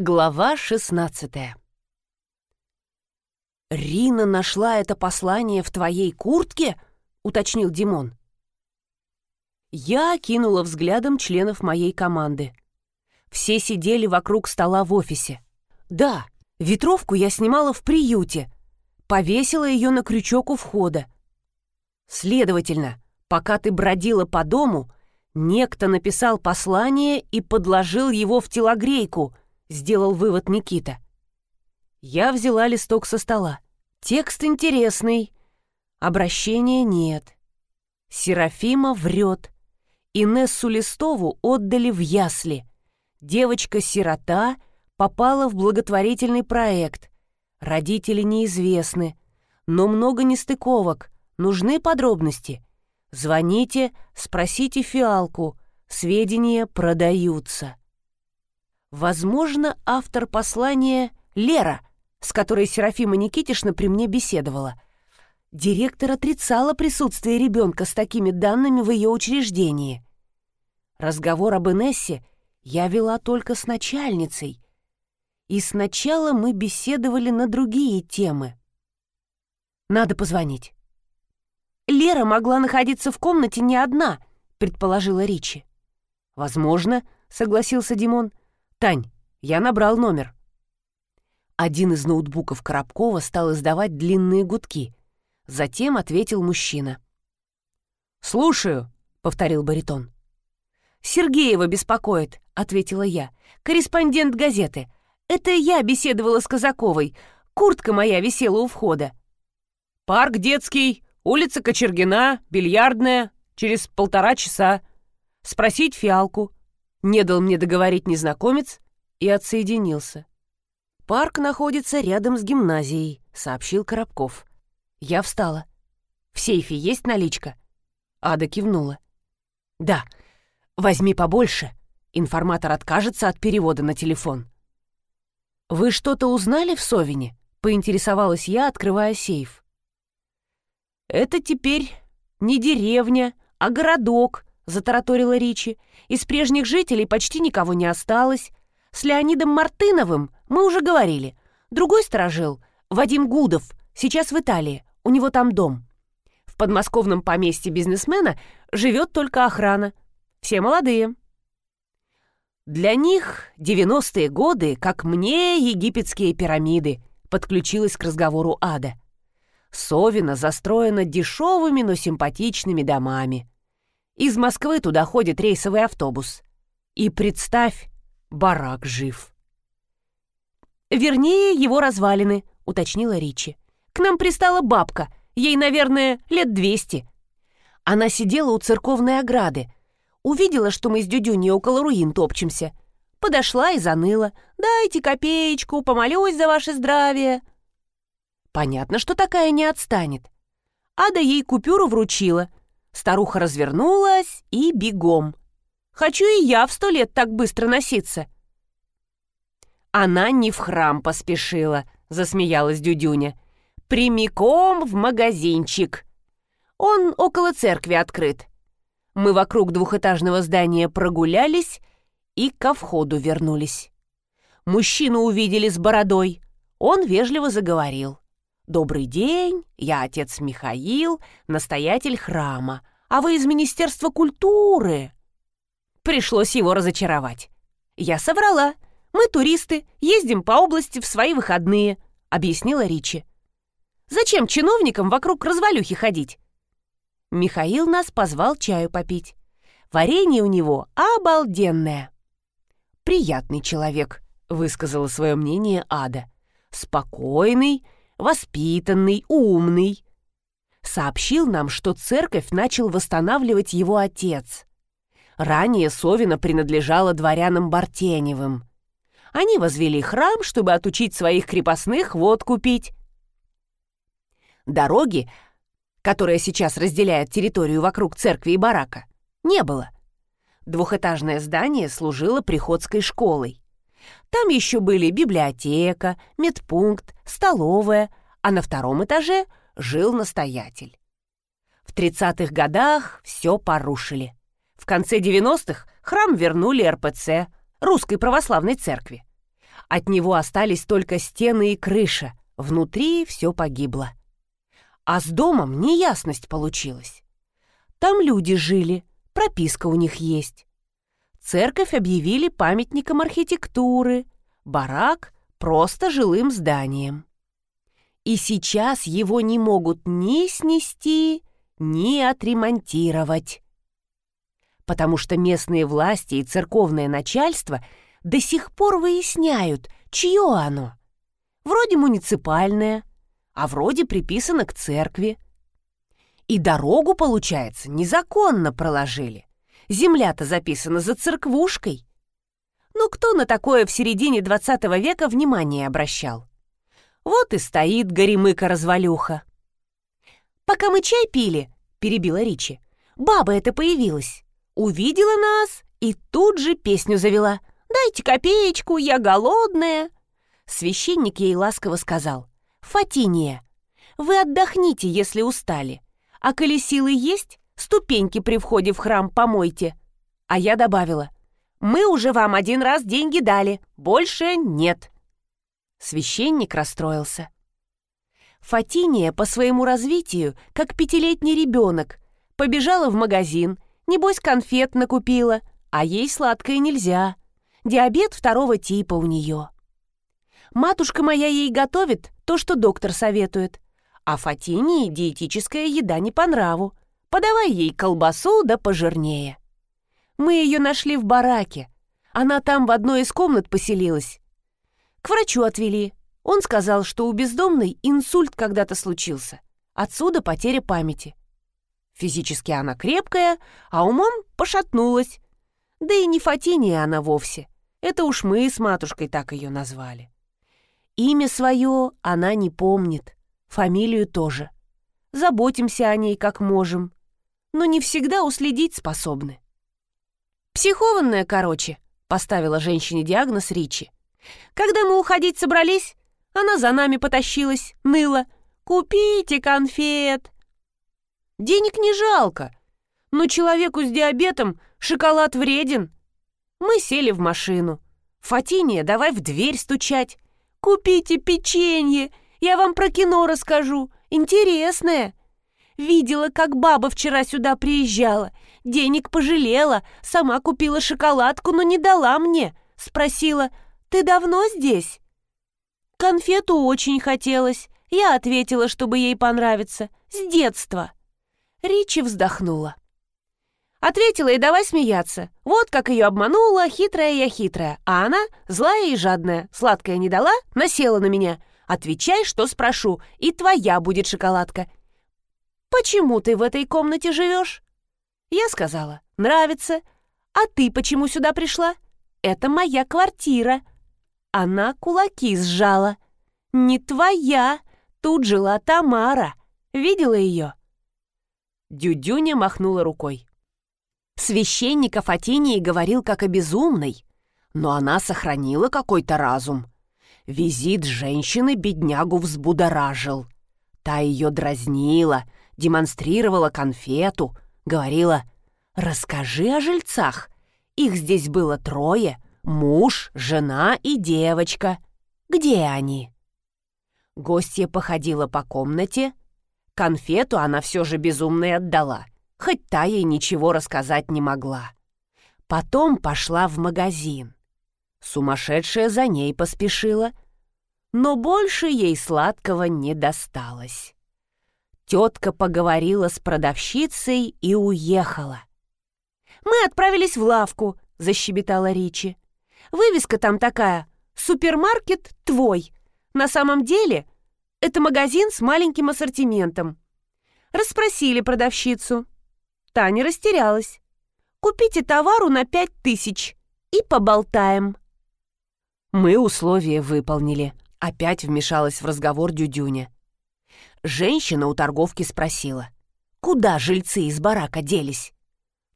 Глава 16 «Рина нашла это послание в твоей куртке?» — уточнил Димон. Я кинула взглядом членов моей команды. Все сидели вокруг стола в офисе. Да, ветровку я снимала в приюте. Повесила ее на крючок у входа. Следовательно, пока ты бродила по дому, некто написал послание и подложил его в телогрейку —— сделал вывод Никита. Я взяла листок со стола. Текст интересный. Обращения нет. Серафима врет. Инессу Листову отдали в ясли. Девочка-сирота попала в благотворительный проект. Родители неизвестны. Но много нестыковок. Нужны подробности. Звоните, спросите фиалку. Сведения продаются. Возможно, автор послания — Лера, с которой Серафима Никитишна при мне беседовала. Директор отрицала присутствие ребенка с такими данными в ее учреждении. Разговор об Инессе я вела только с начальницей. И сначала мы беседовали на другие темы. Надо позвонить. Лера могла находиться в комнате не одна, предположила Ричи. Возможно, согласился Димон. «Тань, я набрал номер». Один из ноутбуков Коробкова стал издавать длинные гудки. Затем ответил мужчина. «Слушаю», — повторил баритон. «Сергеева беспокоит», — ответила я. «Корреспондент газеты. Это я беседовала с Казаковой. Куртка моя висела у входа». «Парк детский, улица Кочергина, бильярдная. Через полтора часа. Спросить фиалку. Не дал мне договорить незнакомец и отсоединился. «Парк находится рядом с гимназией», — сообщил Коробков. Я встала. «В сейфе есть наличка?» Ада кивнула. «Да, возьми побольше. Информатор откажется от перевода на телефон». «Вы что-то узнали в Совине?» — поинтересовалась я, открывая сейф. «Это теперь не деревня, а городок», затараторила Ричи. «Из прежних жителей почти никого не осталось. С Леонидом Мартыновым мы уже говорили. Другой сторожил, Вадим Гудов, сейчас в Италии, у него там дом. В подмосковном поместье бизнесмена живет только охрана. Все молодые». «Для них девяностые годы, как мне египетские пирамиды», подключилась к разговору Ада. Совина застроена дешевыми, но симпатичными домами. Из Москвы туда ходит рейсовый автобус. И представь, барак жив. «Вернее, его развалины», — уточнила Ричи. «К нам пристала бабка, ей, наверное, лет двести. Она сидела у церковной ограды, увидела, что мы с Дюдюней около руин топчемся. Подошла и заныла. «Дайте копеечку, помолюсь за ваше здравие». Понятно, что такая не отстанет. Ада ей купюру вручила, Старуха развернулась и бегом. Хочу и я в сто лет так быстро носиться. Она не в храм поспешила, засмеялась Дюдюня. Прямиком в магазинчик. Он около церкви открыт. Мы вокруг двухэтажного здания прогулялись и ко входу вернулись. Мужчину увидели с бородой. Он вежливо заговорил. «Добрый день, я отец Михаил, настоятель храма, а вы из Министерства культуры». Пришлось его разочаровать. «Я соврала. Мы туристы, ездим по области в свои выходные», — объяснила Ричи. «Зачем чиновникам вокруг развалюхи ходить?» Михаил нас позвал чаю попить. Варенье у него обалденное. «Приятный человек», — высказала свое мнение Ада. «Спокойный, воспитанный, умный. Сообщил нам, что церковь начал восстанавливать его отец. Ранее Совина принадлежала дворянам Бартеневым. Они возвели храм, чтобы отучить своих крепостных водку пить. Дороги, которая сейчас разделяет территорию вокруг церкви и барака, не было. Двухэтажное здание служило приходской школой. Там еще были библиотека, медпункт, столовая, а на втором этаже жил настоятель. В 30-х годах все порушили. В конце 90-х храм вернули РПЦ, Русской Православной Церкви. От него остались только стены и крыша, внутри все погибло. А с домом неясность получилась. Там люди жили, прописка у них есть. Церковь объявили памятником архитектуры, барак — просто жилым зданием. И сейчас его не могут ни снести, ни отремонтировать. Потому что местные власти и церковное начальство до сих пор выясняют, чье оно. Вроде муниципальное, а вроде приписано к церкви. И дорогу, получается, незаконно проложили. Земля-то записана за церквушкой. Ну кто на такое в середине двадцатого века внимание обращал? Вот и стоит горемыка-развалюха. «Пока мы чай пили», — перебила Ричи, — «баба эта появилась. Увидела нас и тут же песню завела. «Дайте копеечку, я голодная». Священник ей ласково сказал. «Фатиния, вы отдохните, если устали. А коли силы есть, ступеньки при входе в храм помойте». А я добавила. «Мы уже вам один раз деньги дали, больше нет». Священник расстроился. Фатиния по своему развитию, как пятилетний ребенок, побежала в магазин, небось конфет накупила, а ей сладкое нельзя. Диабет второго типа у нее. Матушка моя ей готовит то, что доктор советует, а Фатинии диетическая еда не по нраву. Подавай ей колбасу да пожирнее. Мы ее нашли в бараке. Она там в одной из комнат поселилась. К врачу отвели. Он сказал, что у бездомной инсульт когда-то случился. Отсюда потеря памяти. Физически она крепкая, а умом пошатнулась. Да и не Фатиния она вовсе. Это уж мы с матушкой так ее назвали. Имя свое она не помнит, фамилию тоже. Заботимся о ней как можем, но не всегда уследить способны. «Психованная, короче», — поставила женщине диагноз Ричи. Когда мы уходить собрались, она за нами потащилась, ныла. «Купите конфет!» Денег не жалко, но человеку с диабетом шоколад вреден. Мы сели в машину. Фатиния, давай в дверь стучать. «Купите печенье, я вам про кино расскажу, интересное». Видела, как баба вчера сюда приезжала. Денег пожалела, сама купила шоколадку, но не дала мне. Спросила, ты давно здесь?» Конфету очень хотелось. Я ответила, чтобы ей понравиться. С детства. Ричи вздохнула. Ответила и давай смеяться. Вот как ее обманула, хитрая я хитрая. А она злая и жадная. Сладкая не дала, насела на меня. Отвечай, что спрошу, и твоя будет шоколадка. «Почему ты в этой комнате живешь?» Я сказала, нравится. «А ты почему сюда пришла?» «Это моя квартира», она кулаки сжала. «Не твоя! Тут жила Тамара. Видела ее?» Дюдюня махнула рукой. Священник о Фатинии говорил как о безумной, но она сохранила какой-то разум. Визит женщины беднягу взбудоражил. Та ее дразнила, демонстрировала конфету, говорила «Расскажи о жильцах. Их здесь было трое, Муж, жена и девочка. Где они? Гостья походила по комнате. Конфету она все же безумной отдала, хоть та ей ничего рассказать не могла. Потом пошла в магазин. Сумасшедшая за ней поспешила, но больше ей сладкого не досталось. Тетка поговорила с продавщицей и уехала. «Мы отправились в лавку», — защебетала Ричи. Вывеска там такая «Супермаркет твой». На самом деле это магазин с маленьким ассортиментом. Расспросили продавщицу. Таня растерялась. «Купите товару на пять тысяч и поболтаем». Мы условия выполнили. Опять вмешалась в разговор Дюдюня. Женщина у торговки спросила, куда жильцы из барака делись.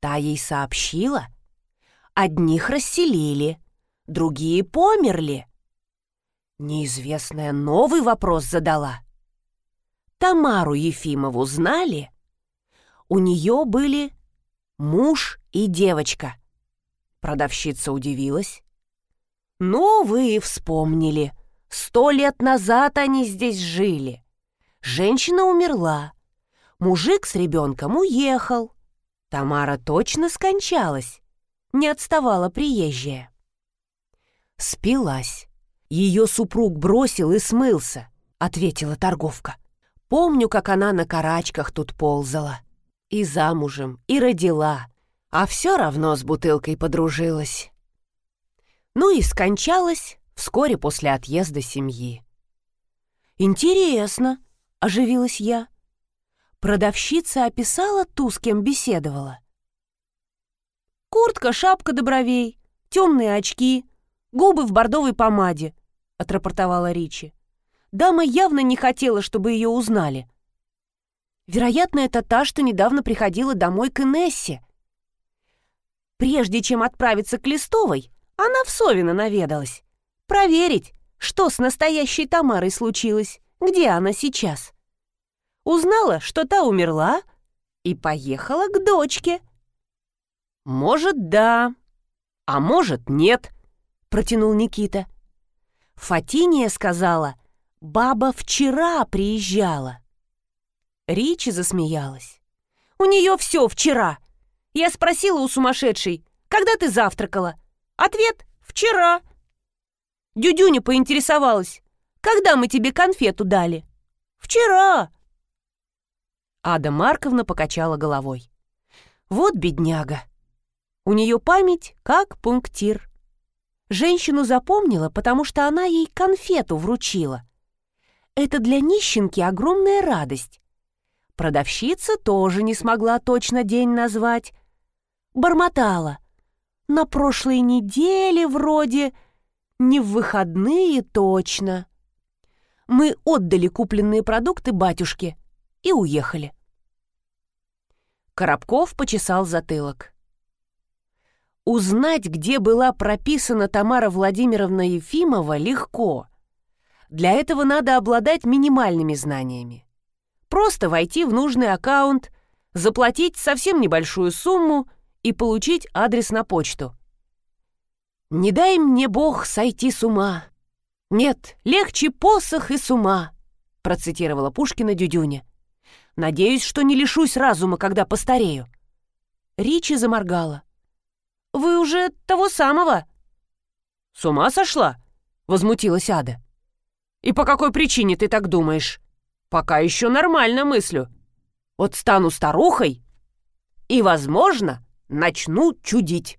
Та ей сообщила. Одних расселили, другие померли. Неизвестная новый вопрос задала. Тамару Ефимову знали? У нее были муж и девочка. Продавщица удивилась. Ну, вы и вспомнили. Сто лет назад они здесь жили. Женщина умерла. Мужик с ребенком уехал. Тамара точно скончалась. Не отставала приезжая. Спилась. Ее супруг бросил и смылся, ответила торговка. Помню, как она на карачках тут ползала. И замужем, и родила. А все равно с бутылкой подружилась. Ну и скончалась вскоре после отъезда семьи. «Интересно», — оживилась я. Продавщица описала ту, с кем беседовала. «Куртка, шапка до бровей, темные очки, губы в бордовой помаде», — отрапортовала Ричи. Дама явно не хотела, чтобы ее узнали. Вероятно, это та, что недавно приходила домой к Инессе. Прежде чем отправиться к Листовой, она в Совино наведалась. Проверить, что с настоящей Тамарой случилось, где она сейчас. Узнала, что та умерла, и поехала к дочке. «Может, да, а может, нет», — протянул Никита. Фатиния сказала, баба вчера приезжала. Ричи засмеялась. «У нее все вчера. Я спросила у сумасшедшей, когда ты завтракала?» Ответ — вчера. Дюдюня поинтересовалась, когда мы тебе конфету дали? Вчера. Ада Марковна покачала головой. Вот бедняга. У нее память как пунктир. Женщину запомнила, потому что она ей конфету вручила. Это для нищенки огромная радость. Продавщица тоже не смогла точно день назвать. Бормотала на прошлой неделе вроде, не в выходные точно. Мы отдали купленные продукты батюшке и уехали. Коробков почесал затылок. Узнать, где была прописана Тамара Владимировна Ефимова, легко. Для этого надо обладать минимальными знаниями. Просто войти в нужный аккаунт, заплатить совсем небольшую сумму и получить адрес на почту. «Не дай мне Бог сойти с ума!» «Нет, легче посох и с ума», — процитировала Пушкина Дюдюня. «Надеюсь, что не лишусь разума, когда постарею». Ричи заморгала. «Вы уже того самого?» «С ума сошла?» — возмутилась Ада. «И по какой причине ты так думаешь?» «Пока еще нормально мыслю. Вот стану старухой, и, возможно, начну чудить.